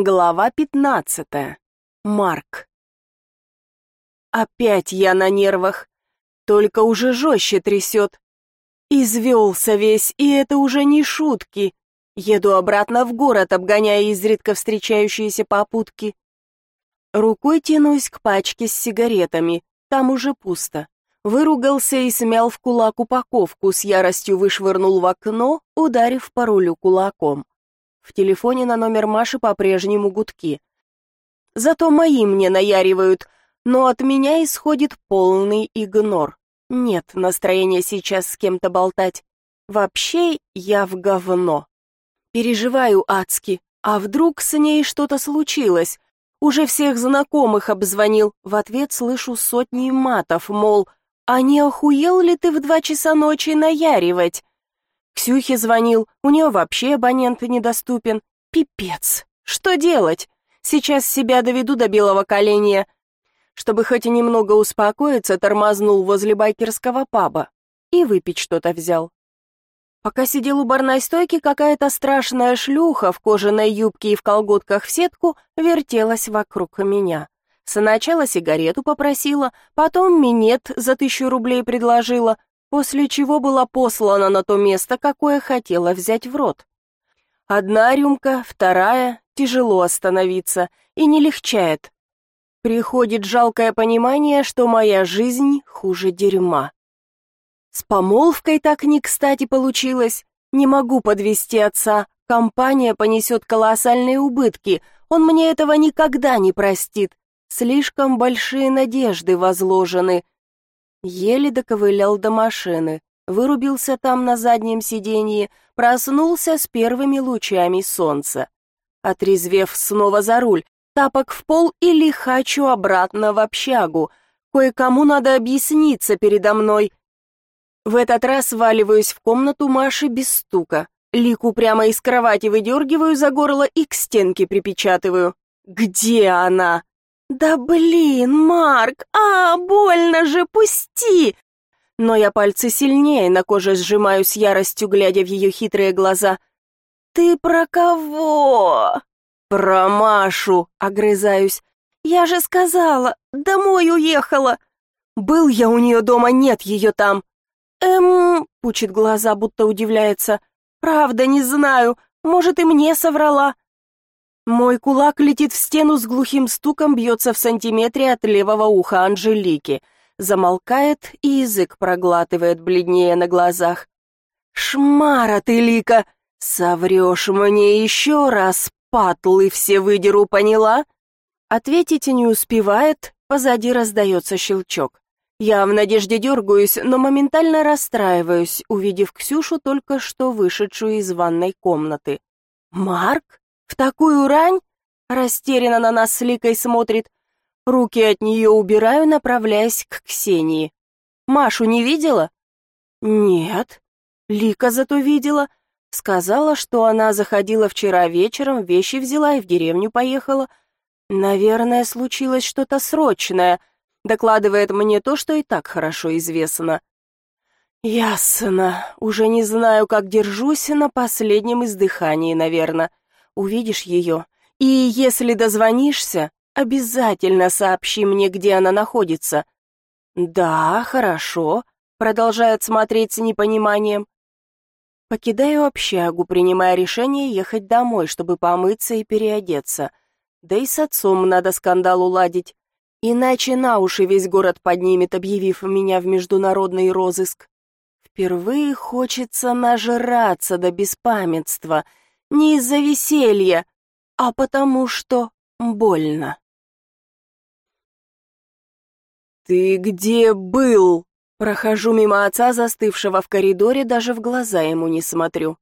Глава пятнадцатая. Марк. Опять я на нервах, только уже жестче трясет. Извелся весь, и это уже не шутки. Еду обратно в город, обгоняя изредка встречающиеся попутки. Рукой тянусь к пачке с сигаретами, там уже пусто. Выругался и смял в кулак упаковку, с яростью вышвырнул в окно, ударив по рулю кулаком. В телефоне на номер Маши по-прежнему гудки. Зато мои мне наяривают, но от меня исходит полный игнор. Нет настроения сейчас с кем-то болтать. Вообще я в говно. Переживаю адски. А вдруг с ней что-то случилось? Уже всех знакомых обзвонил. В ответ слышу сотни матов, мол, а не охуел ли ты в два часа ночи наяривать? Ксюхе звонил, у нее вообще абонент недоступен. Пипец. Что делать? Сейчас себя доведу до белого коленя. Чтобы хоть и немного успокоиться, тормознул возле байкерского паба и выпить что-то взял. Пока сидел у барной стойки, какая-то страшная шлюха в кожаной юбке и в колготках в сетку вертелась вокруг меня. Сначала сигарету попросила, потом минет за тысячу рублей предложила, после чего была послана на то место, какое хотела взять в рот. Одна рюмка, вторая, тяжело остановиться, и не легчает. Приходит жалкое понимание, что моя жизнь хуже дерьма. С помолвкой так не кстати получилось. Не могу подвести отца, компания понесет колоссальные убытки, он мне этого никогда не простит. Слишком большие надежды возложены. Еле доковылял до машины, вырубился там на заднем сиденье, проснулся с первыми лучами солнца. Отрезвев снова за руль, тапок в пол и лихачу обратно в общагу. Кое-кому надо объясниться передо мной. В этот раз валиваюсь в комнату Маши без стука. Лику прямо из кровати выдергиваю за горло и к стенке припечатываю. «Где она?» «Да блин, Марк! А, больно же, пусти!» Но я пальцы сильнее на коже сжимаю с яростью, глядя в ее хитрые глаза. «Ты про кого?» «Про Машу!» — огрызаюсь. «Я же сказала, домой уехала!» «Был я у нее дома, нет ее там!» «Эм...» — пучит глаза, будто удивляется. «Правда, не знаю. Может, и мне соврала. Мой кулак летит в стену с глухим стуком, бьется в сантиметре от левого уха Анжелики. Замолкает и язык проглатывает бледнее на глазах. «Шмара ты, Лика! Соврешь мне еще раз, патлы все выдеру, поняла?» Ответить не успевает, позади раздается щелчок. Я в надежде дергаюсь, но моментально расстраиваюсь, увидев Ксюшу, только что вышедшую из ванной комнаты. «Марк?» В такую рань? Растерянно на нас с Ликой смотрит. Руки от нее убираю, направляясь к Ксении. Машу не видела? Нет. Лика зато видела. Сказала, что она заходила вчера вечером, вещи взяла и в деревню поехала. Наверное, случилось что-то срочное. Докладывает мне то, что и так хорошо известно. Ясно. Уже не знаю, как держусь на последнем издыхании, наверное увидишь ее, и если дозвонишься, обязательно сообщи мне, где она находится». «Да, хорошо», — продолжает смотреть с непониманием. Покидаю общагу, принимая решение ехать домой, чтобы помыться и переодеться. Да и с отцом надо скандал уладить. Иначе на уши весь город поднимет, объявив меня в международный розыск. Впервые хочется нажраться до беспамятства — не из-за веселья, а потому что больно. «Ты где был?» Прохожу мимо отца, застывшего в коридоре, даже в глаза ему не смотрю.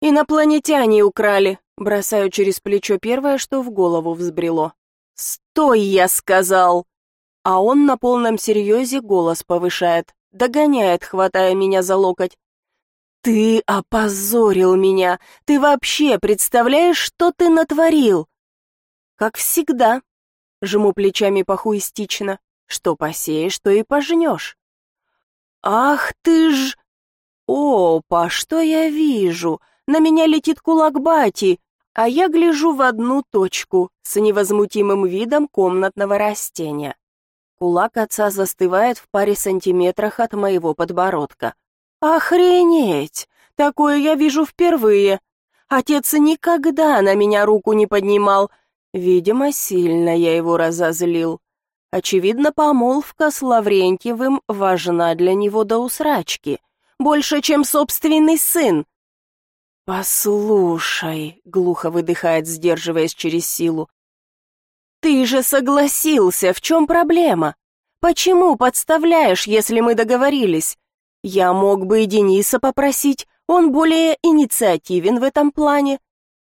«Инопланетяне украли», бросаю через плечо первое, что в голову взбрело. «Стой, я сказал!» А он на полном серьезе голос повышает, догоняет, хватая меня за локоть. «Ты опозорил меня! Ты вообще представляешь, что ты натворил?» «Как всегда», — жму плечами похуистично, «что посеешь, то и пожнешь». «Ах ты ж...» «Опа, что я вижу? На меня летит кулак бати, а я гляжу в одну точку с невозмутимым видом комнатного растения. Кулак отца застывает в паре сантиметрах от моего подбородка. Охренеть! Такое я вижу впервые. Отец никогда на меня руку не поднимал. Видимо, сильно я его разозлил. Очевидно, помолвка с Лаврентьевым важна для него до усрачки. Больше, чем собственный сын. «Послушай», — глухо выдыхает, сдерживаясь через силу, «ты же согласился, в чем проблема? Почему подставляешь, если мы договорились? Я мог бы и Дениса попросить, он более инициативен в этом плане».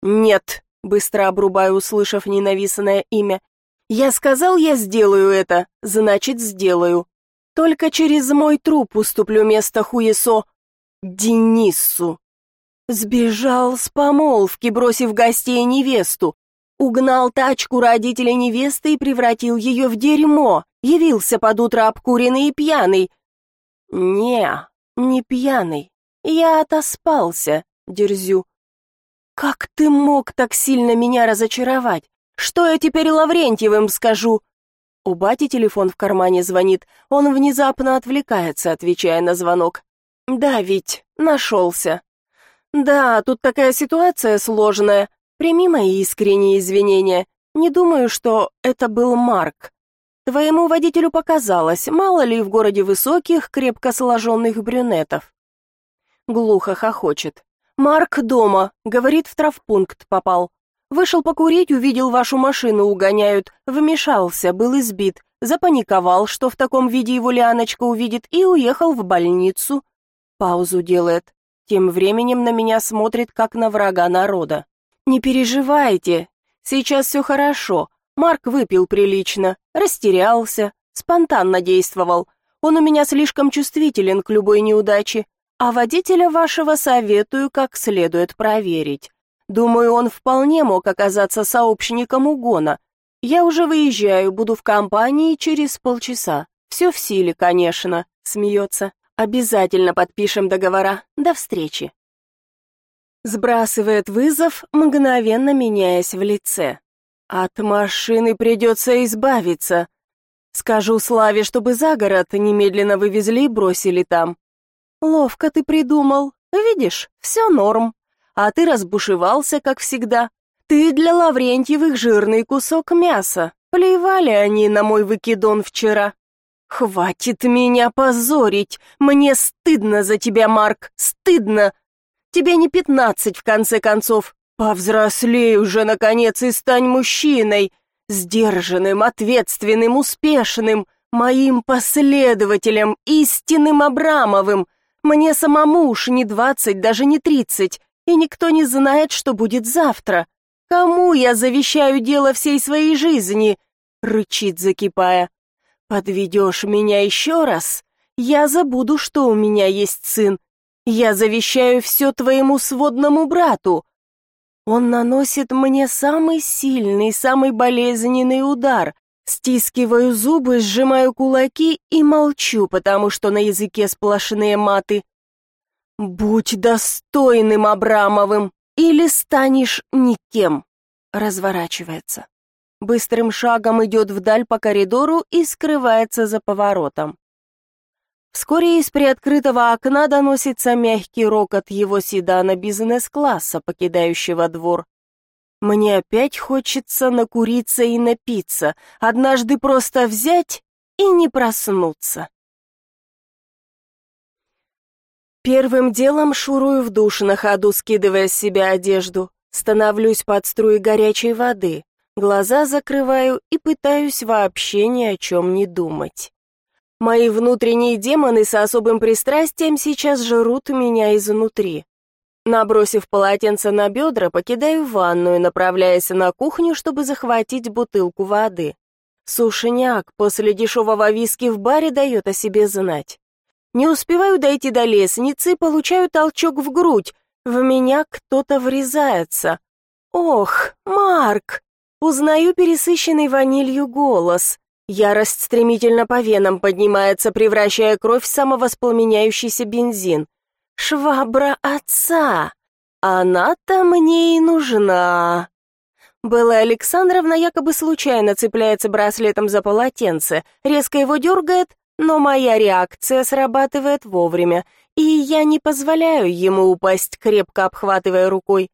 «Нет», — быстро обрубаю, услышав ненавистное имя, я сказал, я сделаю это, значит, сделаю. Только через мой труп уступлю место Хуесо Денису. Сбежал с помолвки, бросив гостей невесту. Угнал тачку родителей невесты и превратил ее в дерьмо. Явился под утро обкуренный и пьяный. Не, не пьяный. Я отоспался, дерзю. Как ты мог так сильно меня разочаровать? Что я теперь Лаврентьевым скажу? У бати телефон в кармане звонит. Он внезапно отвлекается, отвечая на звонок. Да, ведь нашелся. Да, тут такая ситуация сложная. Прими мои искренние извинения. Не думаю, что это был Марк. Твоему водителю показалось, мало ли в городе высоких, крепко сложенных брюнетов. Глухо хохочет. Марк дома, говорит, в травпункт попал. Вышел покурить, увидел вашу машину угоняют, вмешался, был избит, запаниковал, что в таком виде его Лианочка увидит, и уехал в больницу. Паузу делает. Тем временем на меня смотрит, как на врага народа. Не переживайте, сейчас все хорошо. Марк выпил прилично, растерялся, спонтанно действовал. Он у меня слишком чувствителен к любой неудаче, а водителя вашего советую как следует проверить. Думаю, он вполне мог оказаться сообщником угона. Я уже выезжаю, буду в компании через полчаса. Все в силе, конечно, смеется. Обязательно подпишем договора. До встречи. Сбрасывает вызов, мгновенно меняясь в лице. От машины придется избавиться. Скажу Славе, чтобы за город немедленно вывезли и бросили там. Ловко ты придумал. Видишь, все норм а ты разбушевался, как всегда. Ты для Лаврентьевых жирный кусок мяса. Плевали они на мой выкидон вчера. Хватит меня позорить. Мне стыдно за тебя, Марк, стыдно. Тебе не пятнадцать, в конце концов. Повзрослей уже, наконец, и стань мужчиной. Сдержанным, ответственным, успешным. Моим последователем, истинным Абрамовым. Мне самому уж не двадцать, даже не тридцать и никто не знает, что будет завтра. Кому я завещаю дело всей своей жизни?» — рычит, закипая. «Подведешь меня еще раз, я забуду, что у меня есть сын. Я завещаю все твоему сводному брату. Он наносит мне самый сильный, самый болезненный удар. Стискиваю зубы, сжимаю кулаки и молчу, потому что на языке сплошные маты. «Будь достойным Абрамовым, или станешь никем!» Разворачивается. Быстрым шагом идет вдаль по коридору и скрывается за поворотом. Вскоре из приоткрытого окна доносится мягкий рокот его седана бизнес-класса, покидающего двор. Мне опять хочется накуриться и напиться, однажды просто взять и не проснуться. Первым делом шурую в душ на ходу, скидывая с себя одежду. Становлюсь под струи горячей воды. Глаза закрываю и пытаюсь вообще ни о чем не думать. Мои внутренние демоны с особым пристрастием сейчас жрут меня изнутри. Набросив полотенце на бедра, покидаю ванную, направляясь на кухню, чтобы захватить бутылку воды. Сушняк после дешевого виски в баре дает о себе знать. Не успеваю дойти до лестницы, получаю толчок в грудь. В меня кто-то врезается. Ох, Марк! Узнаю пересыщенный ванилью голос. Ярость стремительно по венам поднимается, превращая кровь в самовоспламеняющийся бензин. Швабра отца! Она-то мне и нужна. Белла Александровна якобы случайно цепляется браслетом за полотенце, резко его дергает, но моя реакция срабатывает вовремя, и я не позволяю ему упасть, крепко обхватывая рукой.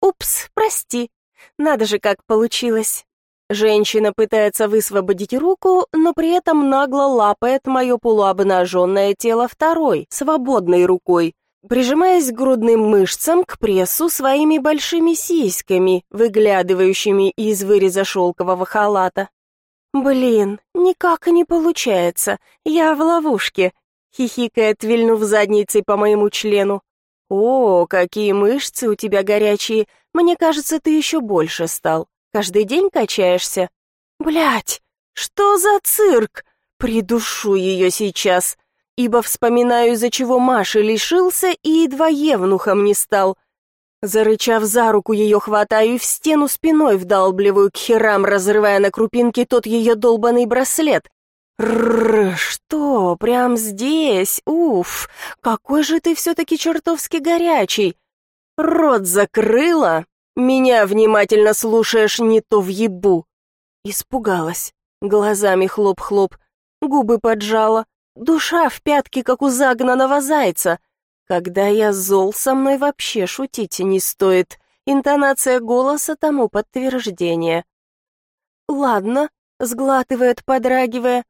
Упс, прости. Надо же, как получилось. Женщина пытается высвободить руку, но при этом нагло лапает мое полуобнаженное тело второй, свободной рукой, прижимаясь грудным мышцам к прессу своими большими сиськами, выглядывающими из выреза шелкового халата. «Блин, никак не получается, я в ловушке», — хихикает, вильнув задницей по моему члену. «О, какие мышцы у тебя горячие, мне кажется, ты еще больше стал. Каждый день качаешься?» Блять, что за цирк? Придушу ее сейчас ибо вспоминаю, из-за чего Маши лишился и едва евнухом не стал. Зарычав за руку, ее хватаю и в стену спиной вдалбливаю к херам, разрывая на крупинки тот ее долбанный браслет. Рррр, что, прям здесь? Уф, какой же ты все-таки чертовски горячий. Рот закрыла? Меня внимательно слушаешь, не то въебу. Испугалась. Глазами хлоп-хлоп, губы поджала. Душа в пятке, как у загнанного зайца. Когда я зол, со мной вообще шутить не стоит. Интонация голоса тому подтверждение. Ладно, сглатывает, подрагивая.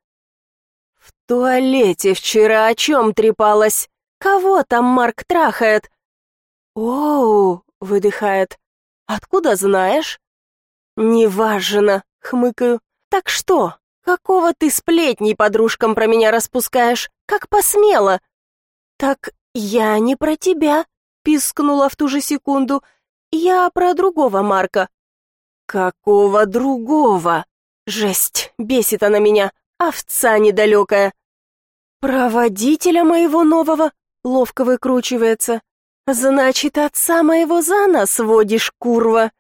В туалете вчера о чем трепалась? Кого там Марк трахает? Оу, выдыхает. Откуда знаешь? Неважно, хмыкаю. Так что? «Какого ты сплетней подружкам про меня распускаешь? Как посмела?» «Так я не про тебя», — пискнула в ту же секунду. «Я про другого Марка». «Какого другого?» «Жесть, бесит она меня, овца недалекая». «Про водителя моего нового?» — ловко выкручивается. «Значит, отца моего за нас водишь, курва?»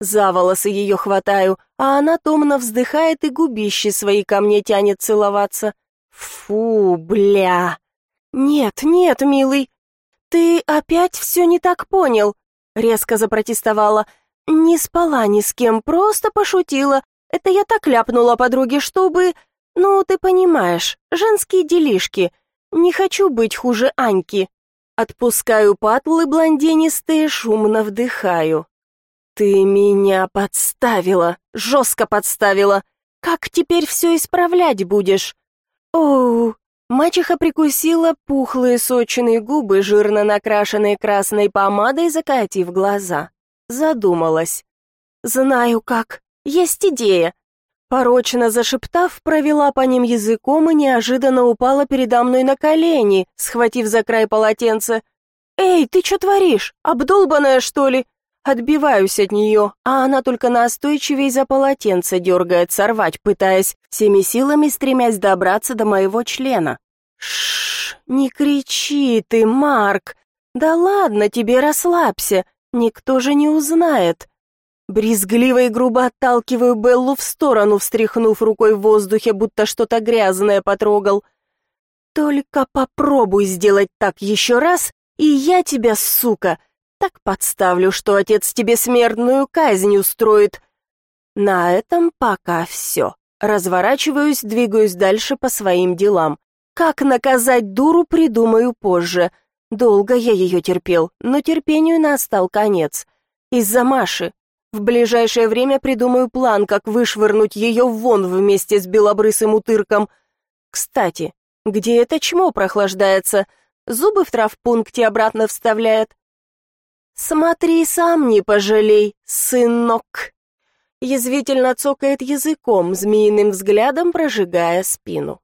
За волосы ее хватаю, а она томно вздыхает и губищи свои ко мне тянет целоваться. Фу, бля. Нет, нет, милый. Ты опять все не так понял, резко запротестовала. Не спала ни с кем, просто пошутила. Это я так ляпнула подруге, чтобы... Ну, ты понимаешь, женские делишки. Не хочу быть хуже Аньки. Отпускаю патлы блондинистые, шумно вдыхаю. «Ты меня подставила, жестко подставила. Как теперь все исправлять будешь?» «Оу!» Мачеха прикусила пухлые сочные губы, жирно накрашенные красной помадой, закатив глаза. Задумалась. «Знаю как. Есть идея». Порочно зашептав, провела по ним языком и неожиданно упала передо мной на колени, схватив за край полотенца. «Эй, ты что творишь? Обдолбанная, что ли? Отбиваюсь от нее, а она только настойчивее за полотенце дергает, сорвать пытаясь, всеми силами стремясь добраться до моего члена. Шш, не кричи ты, Марк. Да ладно тебе, расслабься, никто же не узнает. Брезгливо и грубо отталкиваю Беллу в сторону, встряхнув рукой в воздухе, будто что-то грязное потрогал. Только попробуй сделать так еще раз, и я тебя, сука, так подставлю, что отец тебе смертную казнь устроит. На этом пока все. Разворачиваюсь, двигаюсь дальше по своим делам. Как наказать дуру, придумаю позже. Долго я ее терпел, но терпению настал конец. Из-за Маши. В ближайшее время придумаю план, как вышвырнуть ее вон вместе с белобрысым утырком. Кстати, где это чмо прохлаждается? Зубы в травпункте обратно вставляет. «Смотри сам, не пожалей, сынок!» Язвительно цокает языком, змеиным взглядом прожигая спину.